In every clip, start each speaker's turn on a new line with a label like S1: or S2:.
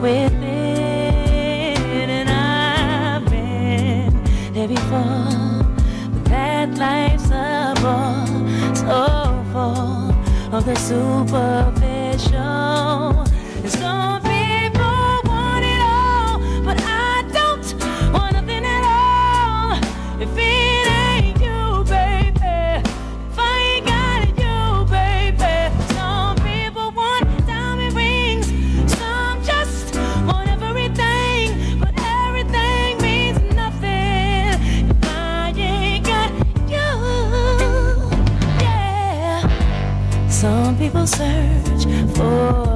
S1: within. And I've been there before, but that life's a ball so full of the superficial. Search for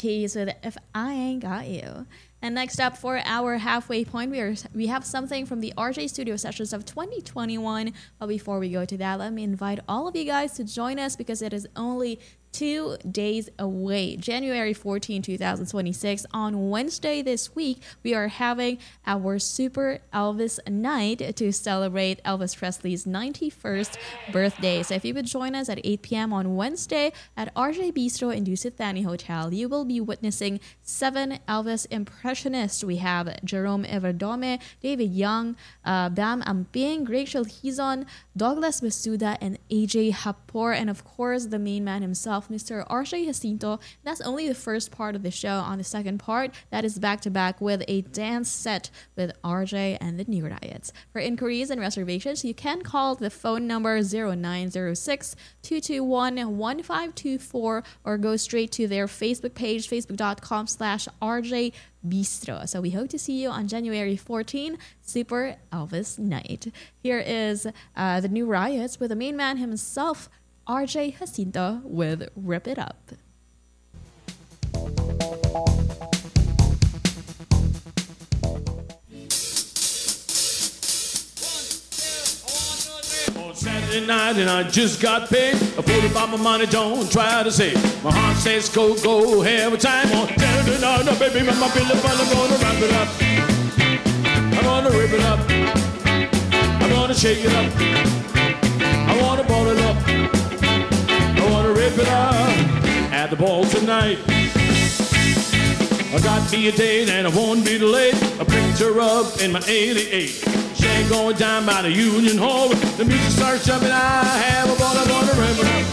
S2: Keys with "If I Ain't Got You." And next up for our halfway point, we are we have something from the RJ Studio Sessions of 2021. But before we go to that, let me invite all of you guys to join us because it is only two days away, January 14, 2026. On Wednesday this week, we are having our Super Elvis Night to celebrate Elvis Presley's 91st birthday. So if you would join us at 8 p.m. on Wednesday at RJ Bistro in Dusit Thani Hotel, you will be witnessing seven Elvis impressionists. We have Jerome Everdome, David Young, uh, Bam Amping, Rachel Hizon, Douglas Masuda, and AJ Hapor, and of course the main man himself, Mr. RJ Jacinto. That's only the first part of the show. On the second part, that is back to back with a dance set with RJ and the New Riots. For inquiries and reservations, you can call the phone number 0906 221 1524 or go straight to their Facebook page, facebook.com slash RJ Bistro. So we hope to see you on January 14, Super Elvis Night. Here is uh, the New Riots with the main man himself, RJ Jacinto, with Rip It Up.
S3: Saturday night and I just got paid. I put about my money, don't try to save. My heart says go, go, have a time. On Saturday night, now, baby, my pillow I'm gonna wrap it up. I'm gonna rip it up. I'm gonna shake it up. At the ball tonight. I got me a date and I won't be late. I picked her up in my 88. She ain't going down by the Union Hall. The music starts jumping. I have a ball. I wanna rip it up.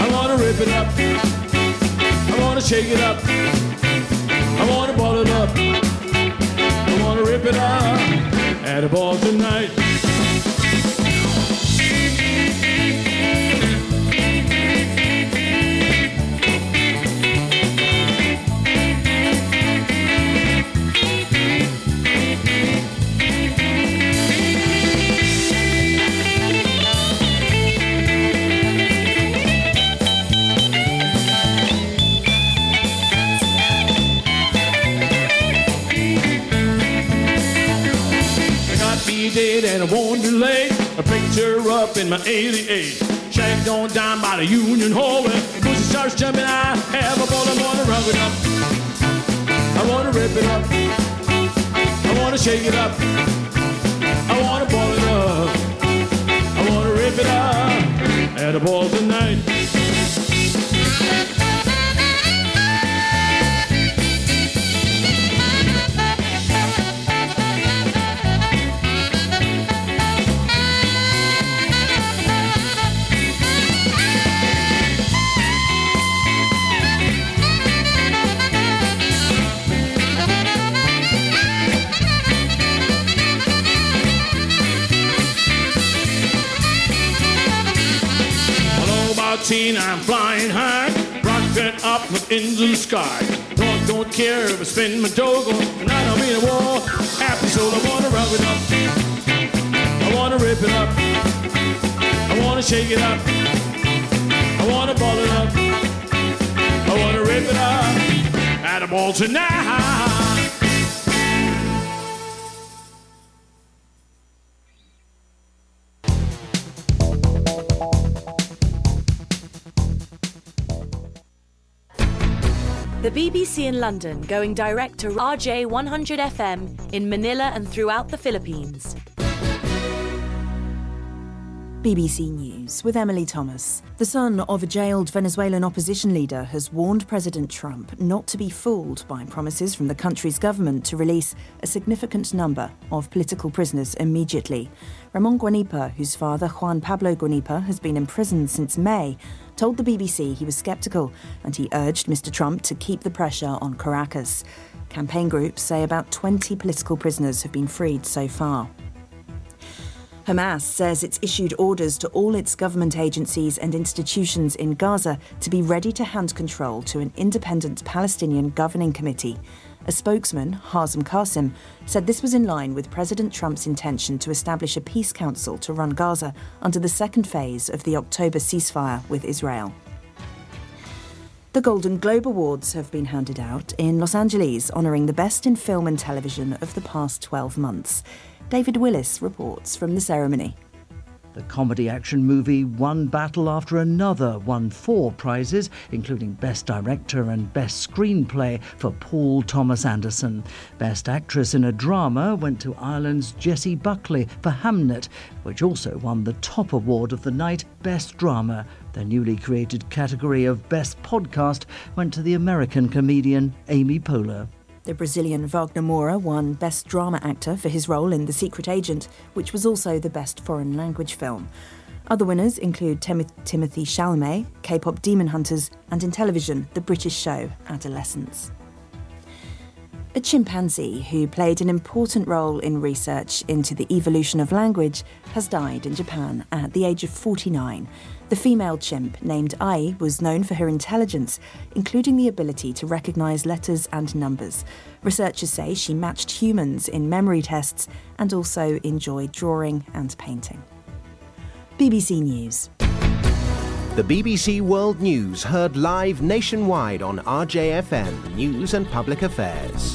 S3: I wanna rip it up. I wanna shake it up. I wanna ball it up. I wanna rip it up. At a ball tonight. 1988. Shanked on down by the Union Hallway. Pussy starts jumping, I have a ball. I wanna rub it up. I wanna rip it up. I wanna shake it up. I wanna ball it up. I wanna rip it up. At a ball tonight. Hello, about teen, I'm flying high, rocket up into the sky. Don't, don't care if I spend my dough, and I don't mean a war. Happy soul, I wanna rub it up. I wanna rip it up. I wanna shake it up. I wanna ball it up. I wanna rip it up. At a ball tonight.
S4: BBC in London going direct to RJ 100 FM in Manila and throughout the Philippines.
S5: BBC News with Emily Thomas. The son of a jailed Venezuelan opposition leader has warned President Trump not to be fooled by promises from the country's government to release a significant number of political prisoners immediately. Ramon Guanipa, whose father, Juan Pablo Guanipa, has been imprisoned since May, told the BBC he was sceptical and he urged Mr. Trump to keep the pressure on Caracas. Campaign groups say about 20 political prisoners have been freed so far. Hamas says it's issued orders to all its government agencies and institutions in Gaza to be ready to hand control to an independent Palestinian governing committee. A spokesman, Hazem Qasim, said this was in line with President Trump's intention to establish a peace council to run Gaza under the second phase of the October ceasefire with Israel. The Golden Globe Awards have been handed out in Los Angeles, honouring the best in film and television of the past 12 months. David Willis reports from the ceremony.
S6: The comedy action movie One Battle After Another won four prizes, including Best Director and Best Screenplay for Paul Thomas Anderson. Best Actress in a Drama went to Ireland's Jessie Buckley for Hamnet, which also won the top award of the night, Best Drama. The newly created category of Best Podcast went to the American comedian Amy Poehler.
S5: The Brazilian Wagner Moura won Best Drama Actor for his role in The Secret Agent, which was also the Best Foreign Language Film. Other winners include Tim- Timothée Chalamet, K-pop Demon Hunters, and in television, the British show Adolescence. A chimpanzee who played an important role in research into the evolution of language has died in Japan at the age of 49. The female chimp, named Ai, was known for her intelligence, including the ability to recognize letters and numbers. Researchers say she matched humans in memory tests and also enjoyed drawing and painting. BBC News.
S7: The BBC World News heard live nationwide on RJFM News and Public Affairs.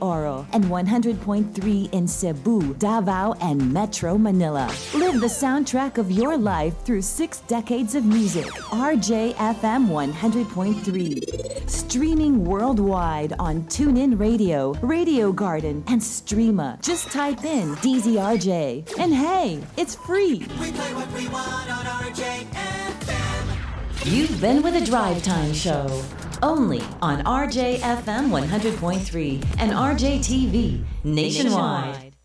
S8: Oro, and 100.3 in Cebu, Davao, and Metro Manila. Live the soundtrack of your life through six decades of music. RJFM 100.3. Streaming worldwide on TuneIn Radio, Radio Garden, and Streema. Just type in DZRJ. And hey, it's free. You've been with a Drive Time Show. Only on RJFM 100.3 and RJTV nationwide.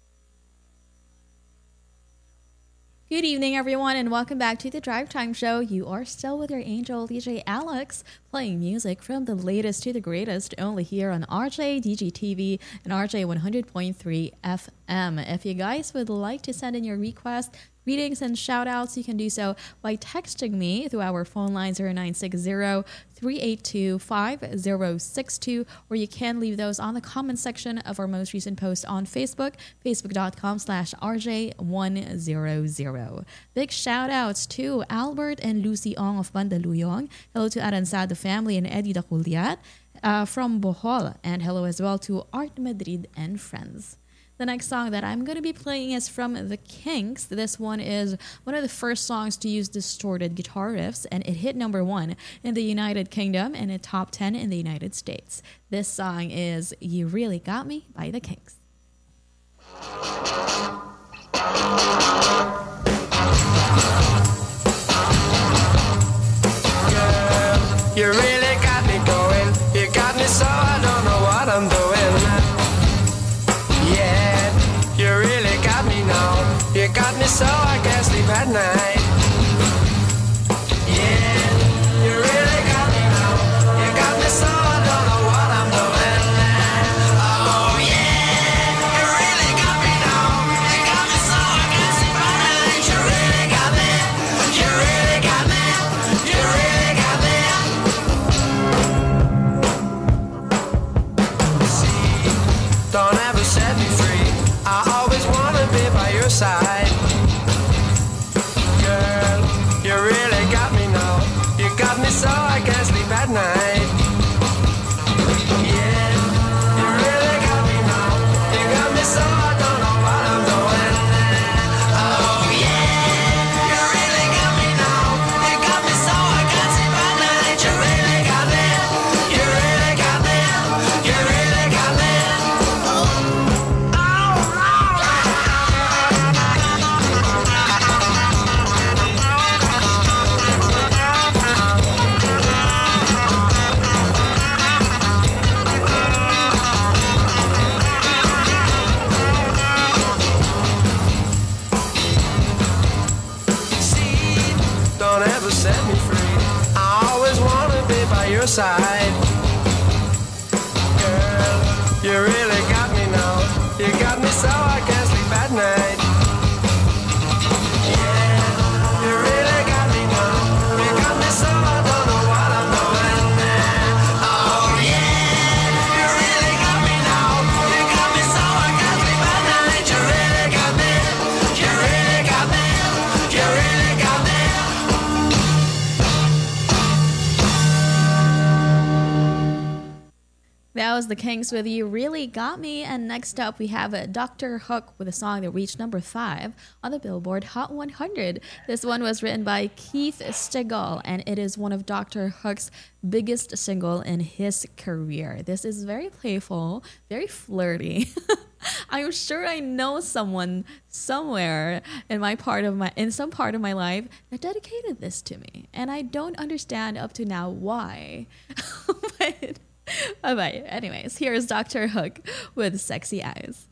S2: Good evening, everyone, and welcome back to the Drive Time Show. You are still with your angel DJ Alex, playing music from the latest to the greatest, only here on RJ DGTV and RJ 100.3 FM. If you guys would like to send in your request, greetings and shout outs, you can do so by texting me through our phone line 0960 382 5062, or you can leave those on the comment section of our most recent post on Facebook, facebook.com slash RJ100. Big shout outs to Albert and Lucy Ong of Mandaluyong. Hello to Aransada family and Eddie Dakuliat uh, from Bohol. And hello as well to Art Madrid and friends. The next song that I'm going to be playing is from The Kinks. This one is one of the first songs to use distorted guitar riffs, and it hit number one in the United Kingdom and a top 10 in the United States. This song is You Really Got Me by The Kinks.
S9: You really got me going. You got me so I know I
S2: That was the Kinks with You Really Got Me. And next up, we have Dr. Hook with a song that reached number five on the Billboard Hot 100. This one was written by Keith Stegall, and it is one of Dr. Hook's biggest single in his career. This is very playful, very flirty. I'm sure I know someone somewhere in my part of my in some part of my life that dedicated this to me, and I don't understand up to now why. but Bye bye. Anyways, here's Dr. Hook with Sexy Eyes.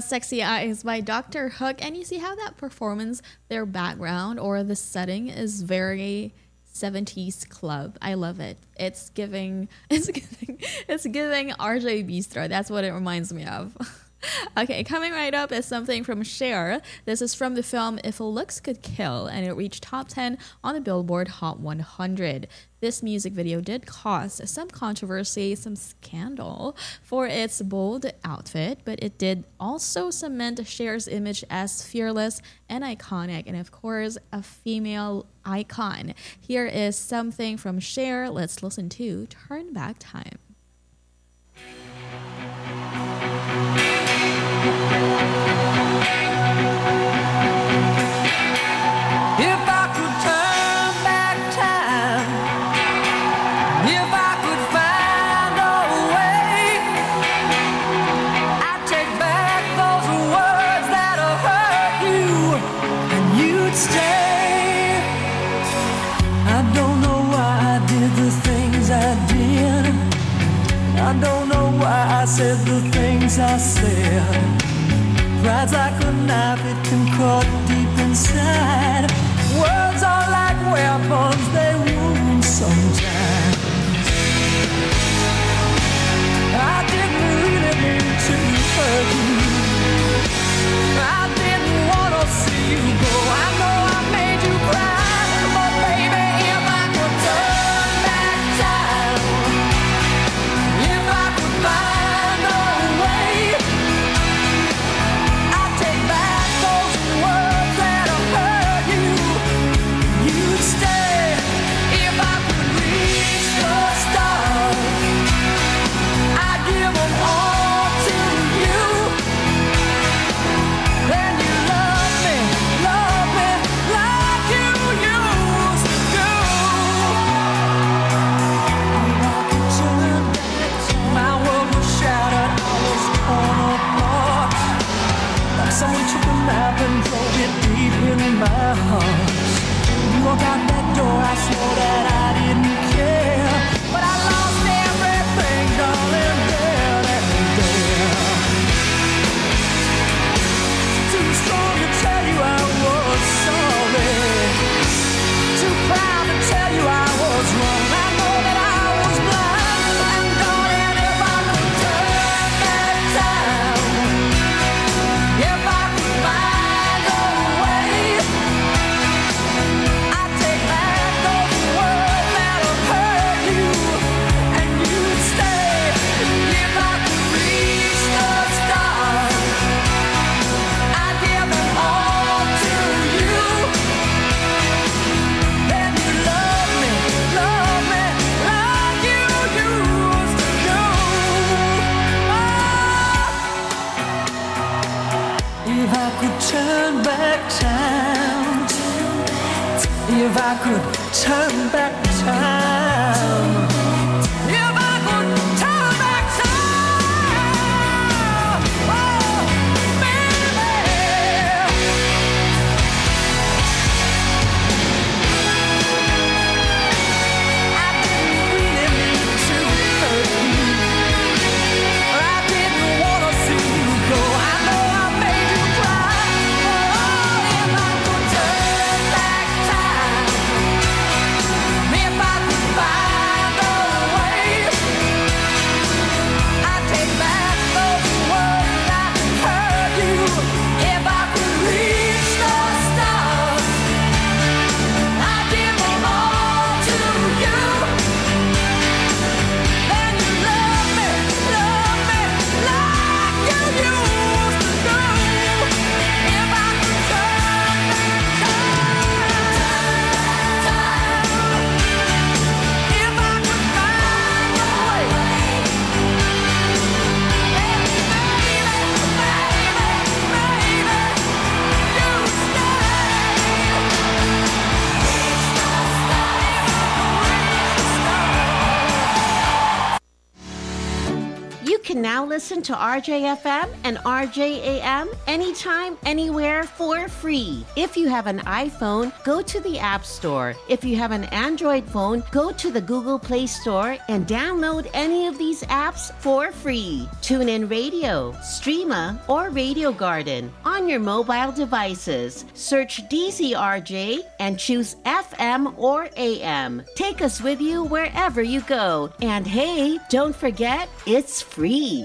S2: Sexy Eyes by Dr. Hook. And you see how that performance, their background or the setting is very 70s club. I love it. It's giving it's giving it's giving RJ Bistro. That's what it reminds me of. Okay, coming right up is something from Cher. This is from the film If Looks Could Kill, and it reached top 10 on the Billboard Hot 100. This music video did cause some controversy, some scandal for its bold outfit, but it did also cement Cher's image as fearless and iconic, and of course, a female icon. Here is something from Cher. Let's listen to Turn Back Time.
S10: Things I said. Pride's like a knife, it can cut deep inside. Words are like weapons, they wound sometimes. I didn't really mean to hurt you. If I could turn back time, if I could turn back time,
S11: listen to RJFM and RJAM anytime, anywhere for free. If you have an iPhone, go to the App Store. If you have an Android phone, go to the Google Play Store and download any of these apps for free. Tune in Radio, Streema, or Radio Garden on your mobile devices. Search DZRJ and choose FM or AM. Take us with you wherever you go. And hey, don't forget, it's free.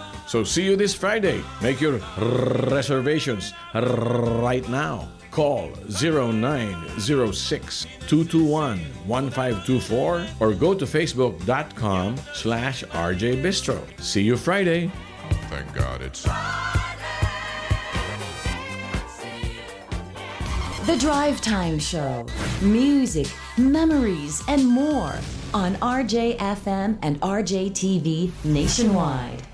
S12: So see you this Friday. Make your reservations right now. Call 0906 221 1524 or go to facebook.com slash RJ Bistro. See you Friday.
S13: Thank God it's.
S8: The Drive Time Show. Music, memories, and more on RJFM and RJTV nationwide.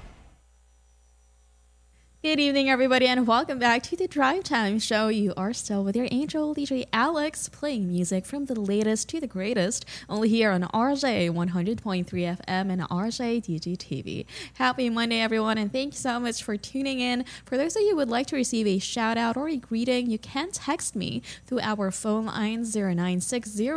S2: Good evening, everybody, and welcome back to the Drive Time Show. You are still with your angel, DJ Alex, playing music from the latest to the greatest, only here on RJ 100.3 FM and RJ DJ DGTV. Happy Monday, everyone, and thank you so much for tuning in. For those of you who would like to receive a shout out or a greeting, you can text me through our phone line 0960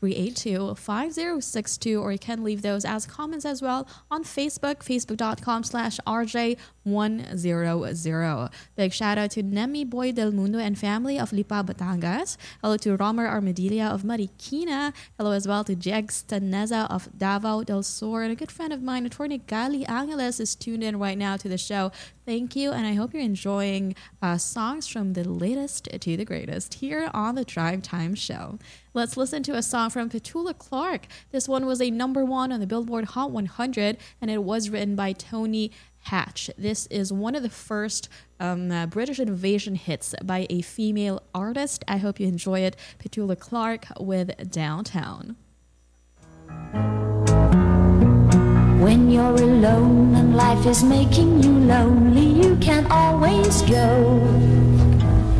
S2: 382 5062 or you can leave those as comments as well on facebook facebook.com slash rj100 big shout out to nemi boy del mundo and family of lipa batangas. Hello to romer armadilla of marikina. Hello as well to jegs taneza of davao del sur. And a good friend of mine attorney gali angeles is tuned in right now to the show. Thank you and i hope you're enjoying uh, songs from the latest to the greatest here on the drive time show Let's listen to a song from Petula Clark. This one was a number one on the Billboard Hot 100, and it was written by Tony Hatch. This is one of the first um, uh, British invasion hits by a female artist. I hope you enjoy it. Petula Clark with Downtown.
S14: When you're alone and life is making you lonely, you can always go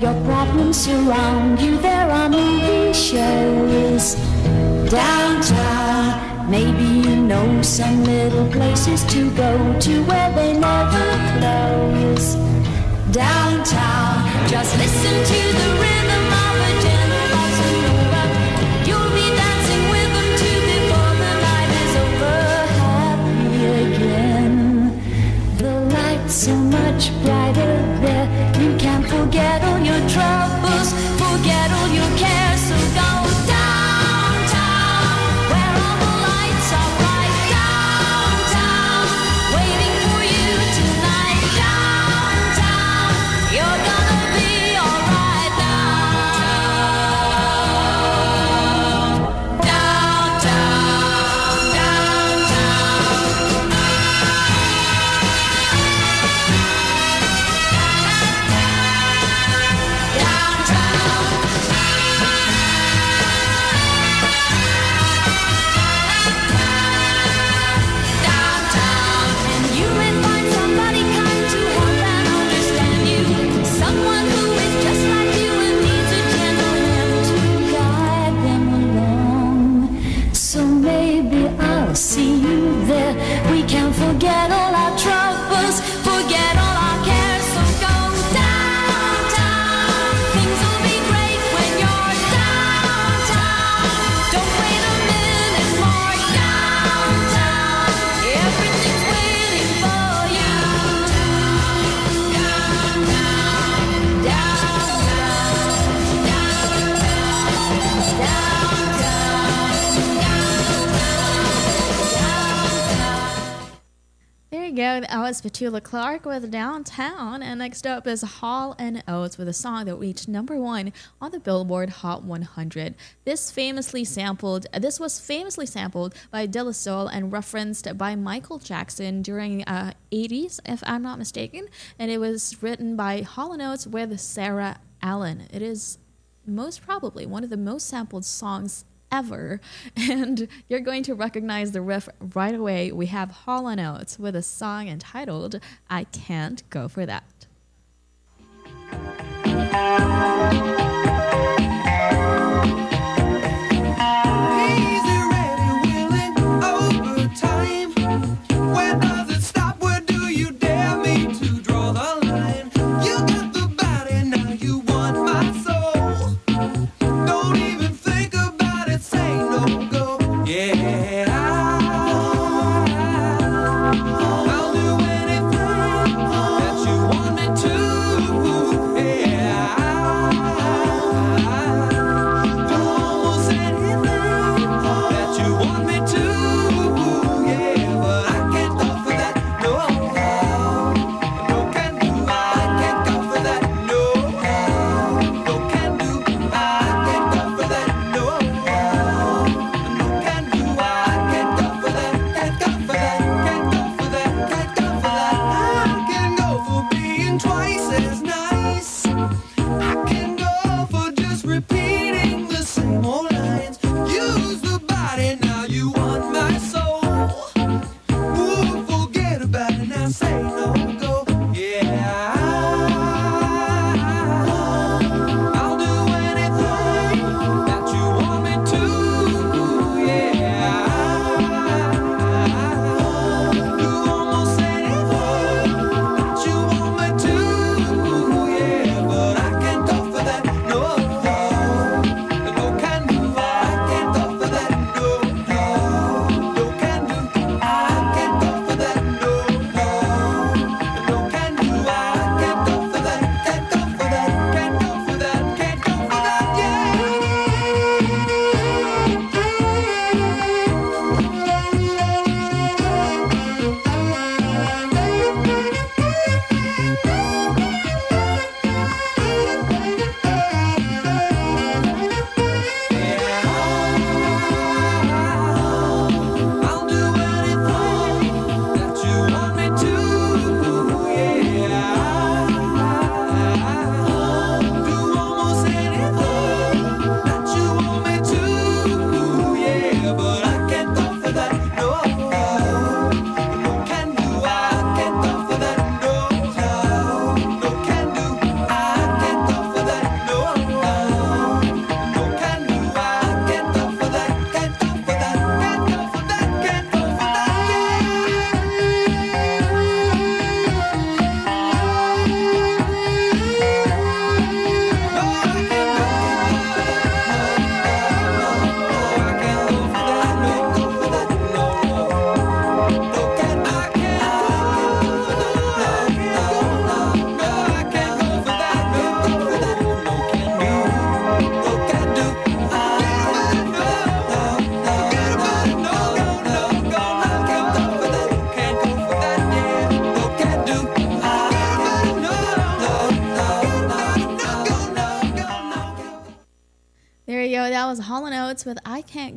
S14: your problems surround you. There are movie shows downtown. Maybe you know some little places to go to where they never close. Downtown, just listen to the rhythm of a gentle bossa nova. You'll be dancing with them too before the night is over. Happy again. The lights so much brighter forget all your troubles,
S15: was Petula Clark with Downtown. And next up is Hall and Oates with a song that reached number one on the Billboard Hot 100. This famously sampled. This was famously sampled by De La Soul and referenced by Michael Jackson during uh, 80s, if I'm not mistaken. And it was written by Hall and Oates with Sara Allen. It is most probably one of the most sampled songs ever. And you're going to recognize the riff right away. We have Hall Oates with a song entitled I Can't Go For That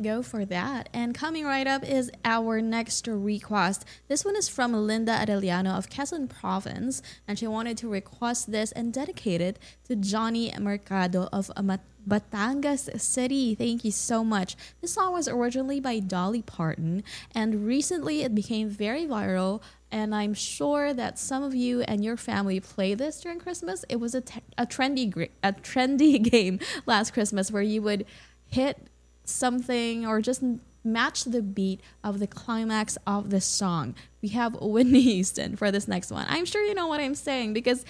S2: Go For That.
S15: And coming right up is our next request. This one is from Linda Arellano of Quezon Province. And she wanted to request this and dedicate it to Johnny Mercado of Batangas City. Thank you so much. This song was originally by Dolly Parton. And recently it became very viral and I'm sure that some of you and your family play this during Christmas. It was a, a trendy a trendy game last Christmas where you would hit something or just
S2: match the beat of the climax of the song. We have Whitney Houston for this next one. I'm sure you know what I'm saying because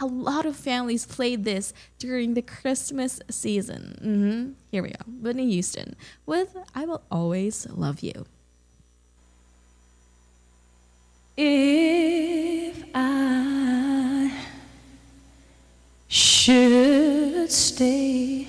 S2: a lot of families played this during the Christmas season. hmm Here we go. Whitney Houston with I Will Always Love You.
S10: If I should stay,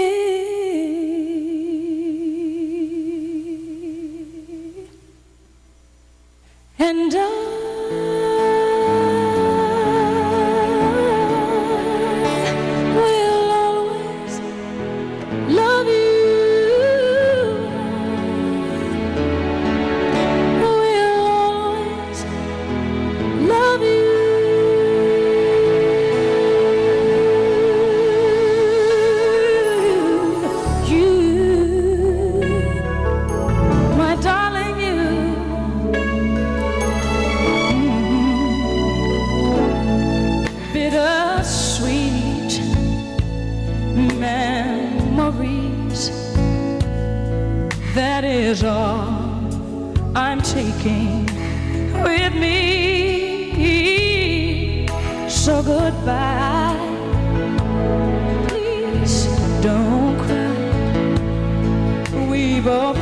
S10: And I goodbye. Please don't cry. We both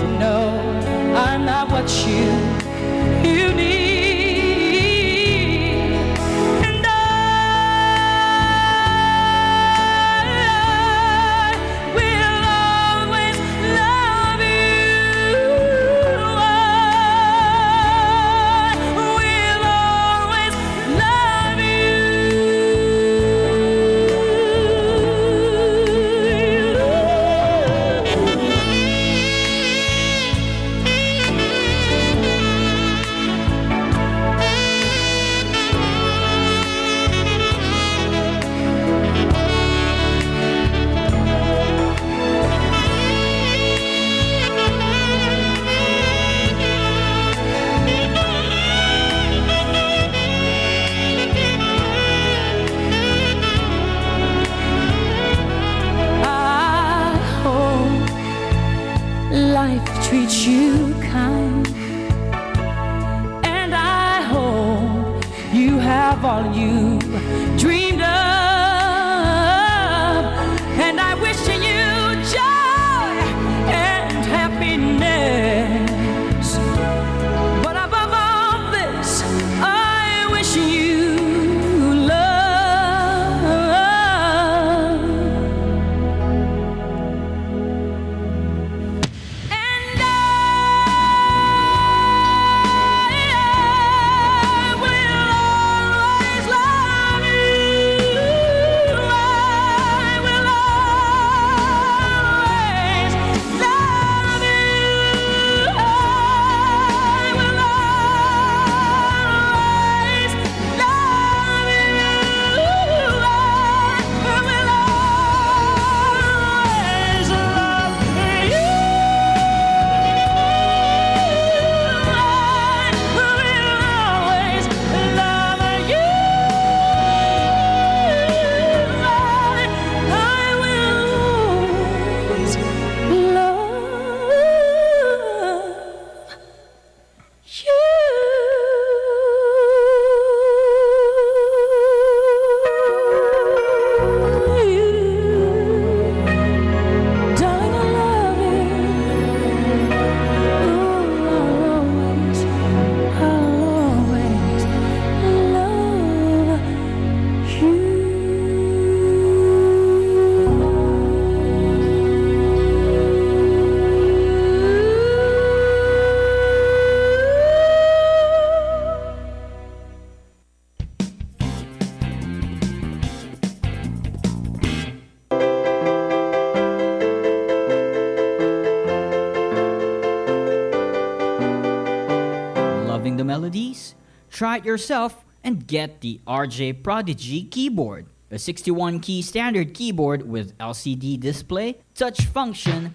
S16: Try it yourself and get the RJ Prodigy keyboard, a 61 key standard keyboard with LCD display, touch function,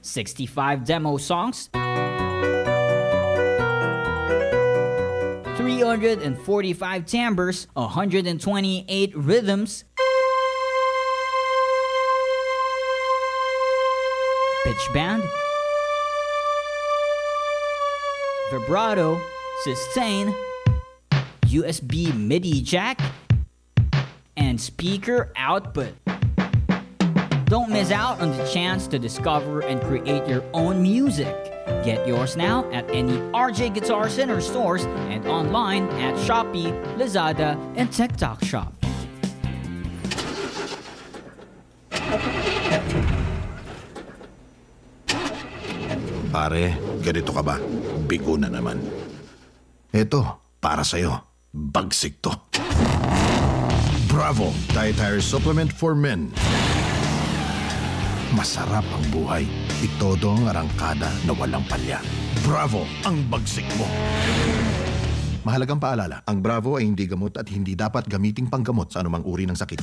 S16: 65 demo songs, 345 timbres, 128 rhythms, pitch bend, vibrato, sustain, USB MIDI jack, and speaker output. Don't miss out on the chance to discover and create your own music. Get yours now at any RJ Guitar Center stores and online at Shopee, Lazada, and TikTok Shop.
S17: Pare, ganito ka ba? Bigo na naman. Eto, para sa'yo. Bagsik to. Bravo! Dietary Supplement for Men. Masarap ang buhay. Itodo ang arangkada na walang palya. Bravo! Ang bagsik mo. Mahalagang paalala, ang Bravo ay hindi gamot at hindi dapat gamiting panggamot sa anumang uri ng sakit.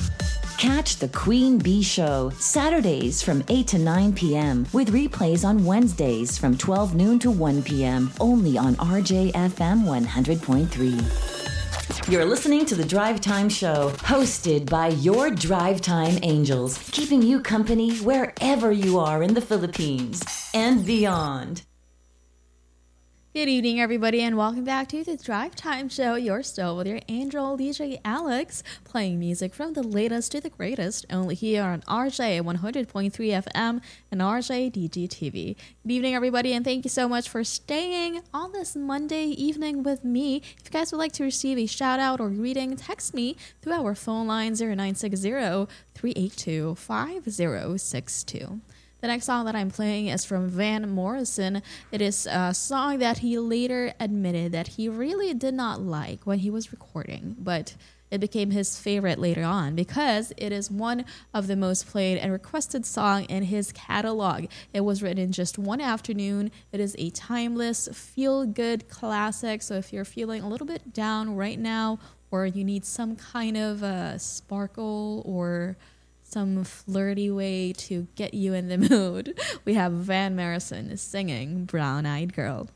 S8: Catch the Queen Bee Show Saturdays from 8 to 9 p.m. with replays on Wednesdays from 12 noon to 1 p.m. only on RJFM 100.3. You're listening to the Drive Time Show, hosted by your Drive Time Angels, keeping you company wherever you are in the Philippines and beyond.
S2: Good evening, everybody, and welcome back to the Drive Time Show. You're still with your angel DJ Alex, playing music from the latest to the greatest, only here on RJ 100.3 FM and RJ DGTV. Good evening, everybody, and thank you so much for staying on this Monday evening with me. If you guys would like to receive a shout out or greeting, text me through our phone line 0960 382 5062. The next song that I'm playing is from Van Morrison. It is a song that he later admitted that he really did not like when he was recording, but it became his favorite later on because it is one of the most played and requested song in his catalog. It was written in just one afternoon. It is a timeless, feel-good classic. So if you're feeling a little bit down right now, or you need some kind of uh, sparkle or some flirty way to get you in the mood, we have Van Morrison singing Brown Eyed Girl.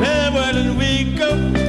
S3: Hey, did we go?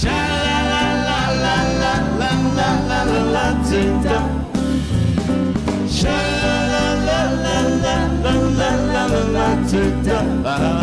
S3: Sha la la la la la la la la la la da. Sha la la la la la la la la la la da.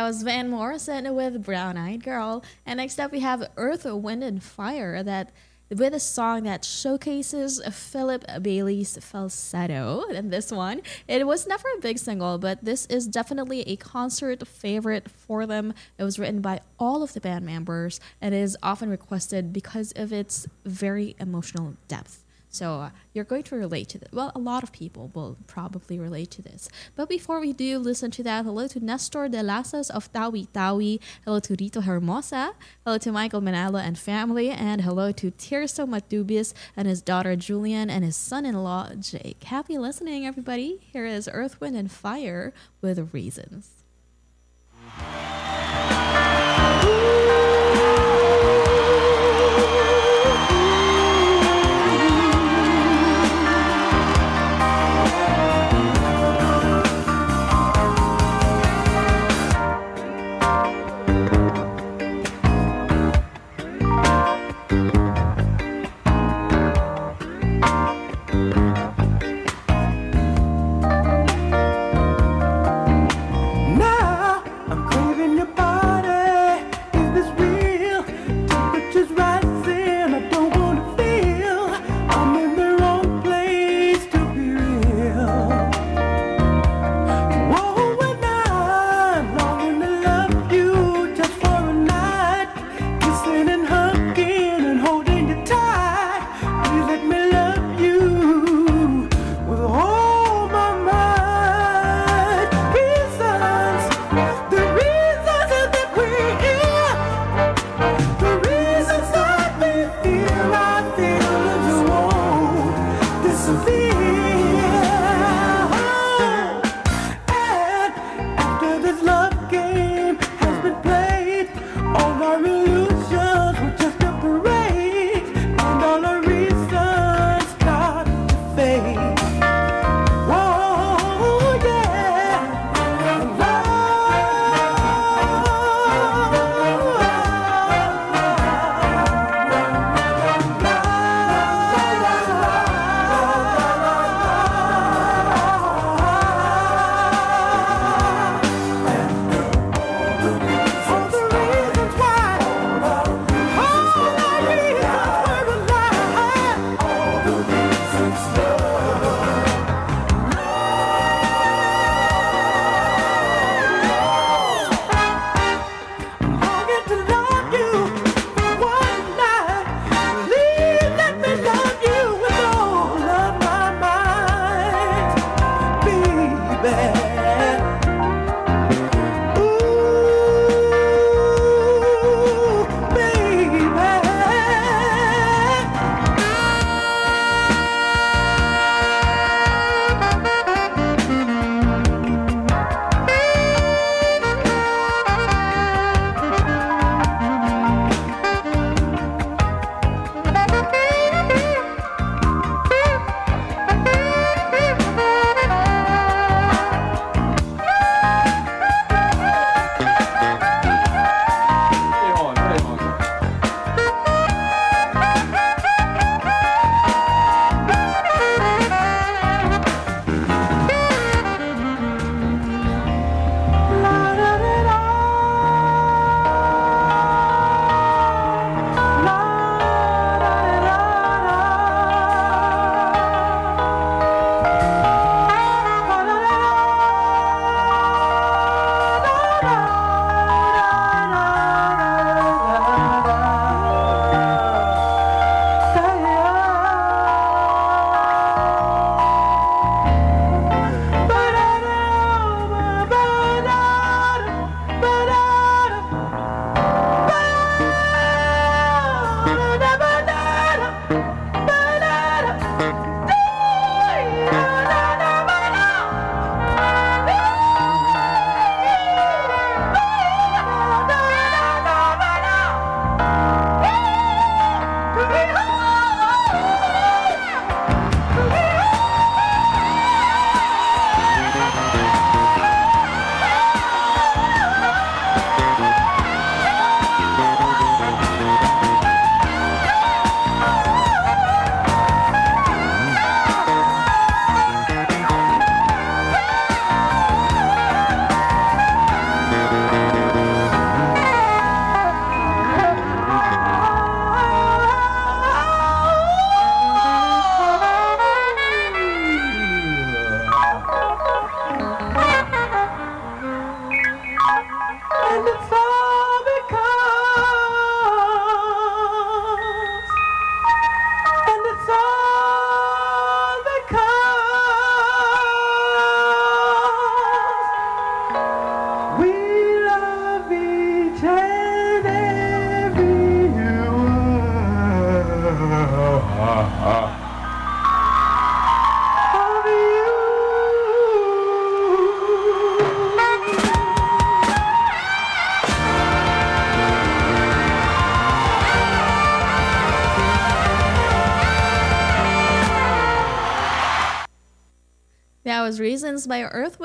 S2: That was Van Morrison with Brown Eyed Girl. And next up, we have Earth, Wind, and Fire that with a song that showcases Philip Bailey's falsetto. And this one, it was never a big single, but this is definitely a concert favorite for them. It was written by all of the band members and is often requested because of its very emotional depth. So uh, you're going to relate to this. Well, a lot of people will probably relate to this. But before we do listen to that, hello to Nestor de Lasas of Tawi Tawi. Hello to Rito Hermosa. Hello to Michael Manalo and family. And hello to Tirso Matubis and his daughter Julian and his son-in-law Jake. Happy listening, everybody. Here is Earth, Wind, and Fire with Reasons.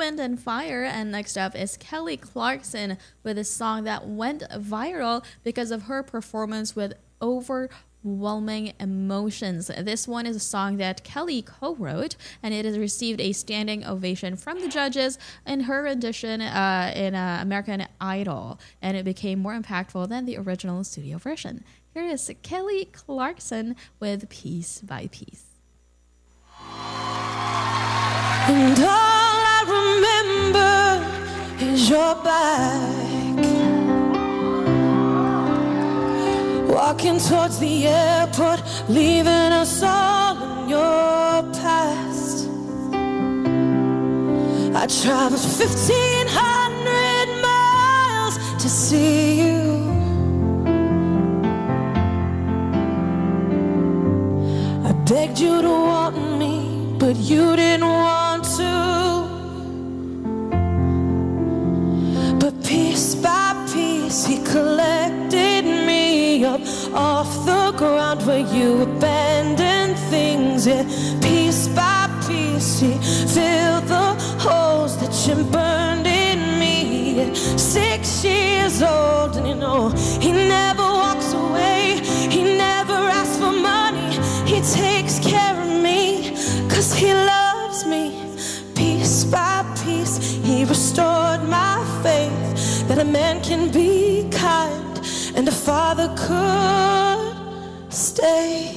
S2: Wind, and Fire. And next up is Kelly Clarkson with a song that went viral because of her performance with overwhelming emotions. This one is a song that Kelly co wrote, and it has received a standing ovation from the judges in her rendition uh, in uh, American Idol, and it became more impactful than the original studio version. Here is Kelly Clarkson with Piece by Piece.
S18: Your back. Walking towards the airport, leaving us all in your past. I traveled 1,500 miles to see you. I begged you to want me, but you didn't want to. Piece by piece, he collected me up off the ground where you abandoned things. Yeah, piece by piece, he filled the holes that you burned in me. At six years old, and you know, he never walks away, he never asks for money, he takes care of me, cause he loves me. Piece by piece, he restored my faith man can be kind and a father could stay.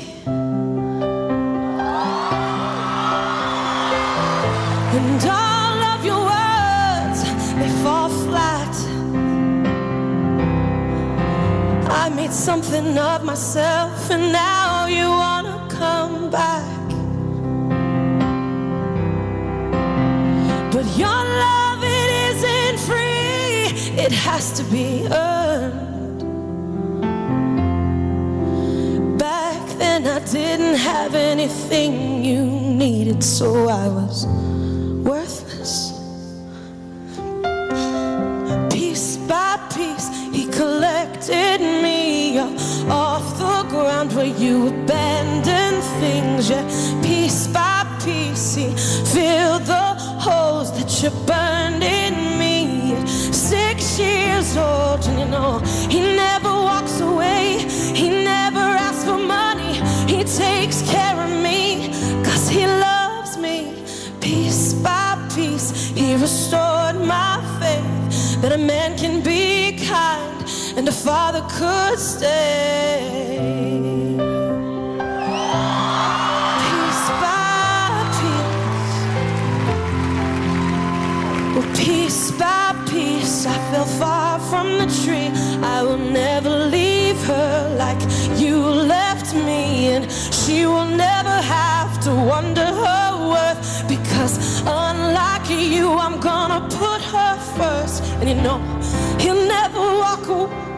S18: And all of your words, they fall flat. I made something of myself, and now you wanna come back. It has to be earned. Back then, I didn't have anything you needed, so I was worthless. Piece by piece, he collected me off the ground where you abandoned things. Yeah, piece by piece, he filled the holes that you burned know, he never walks away, he never asks for money, he takes care of me, cause he loves me. Piece by piece, he restored my faith that a man can be kind and a father could stay. From the tree. I will never leave her like you left me, and she will never have to wonder her worth because, unlike you, I'm gonna put her first. And you know, he'll never walk away.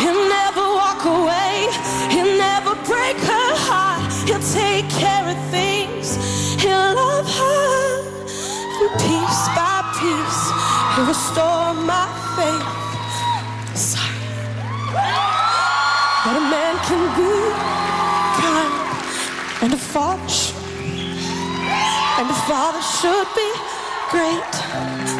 S18: He'll never walk away. He'll never break her heart. He'll take care of things. He'll love her. And piece by he'll restore my faith. Sorry. That a man can be kind and a father and a father should be great.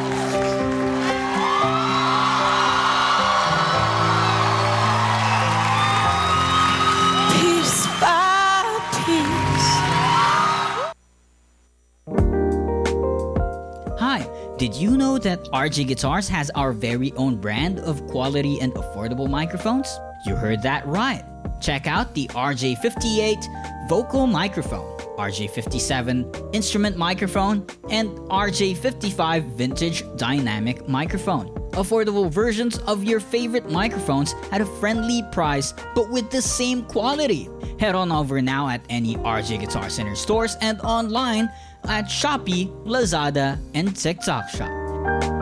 S16: Did you know that RJ Guitars has our very own brand of quality and affordable microphones? You heard that right. Check out the RJ58 vocal microphone. RJ57 instrument microphone, and RJ55 vintage dynamic microphone. Affordable versions of your favorite microphones at a friendly price but with the same quality. Head on over now at any RJ Guitar Center stores and online at Shopee, Lazada, and TikTok Shop.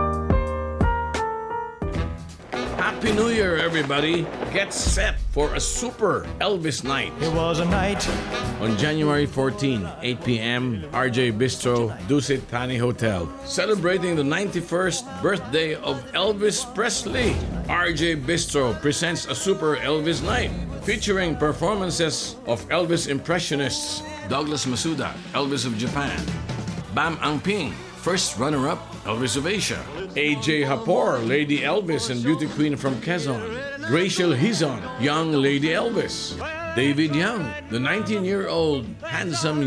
S12: Happy New Year, everybody. Get set for a super Elvis night.
S19: It was a night
S12: On January 14, 8 p.m., RJ Bistro, Dusit Thani Hotel. Celebrating the 91st birthday of Elvis Presley. RJ Bistro presents a super Elvis night featuring performances of Elvis impressionists Douglas Masuda, Elvis of Japan, Bam Angping, first runner-up Elvis of Asia, AJ Hapor, Lady Elvis and Beauty Queen from Quezon, Gracial Hizon, Young Lady Elvis, David Young, the 19-year-old handsome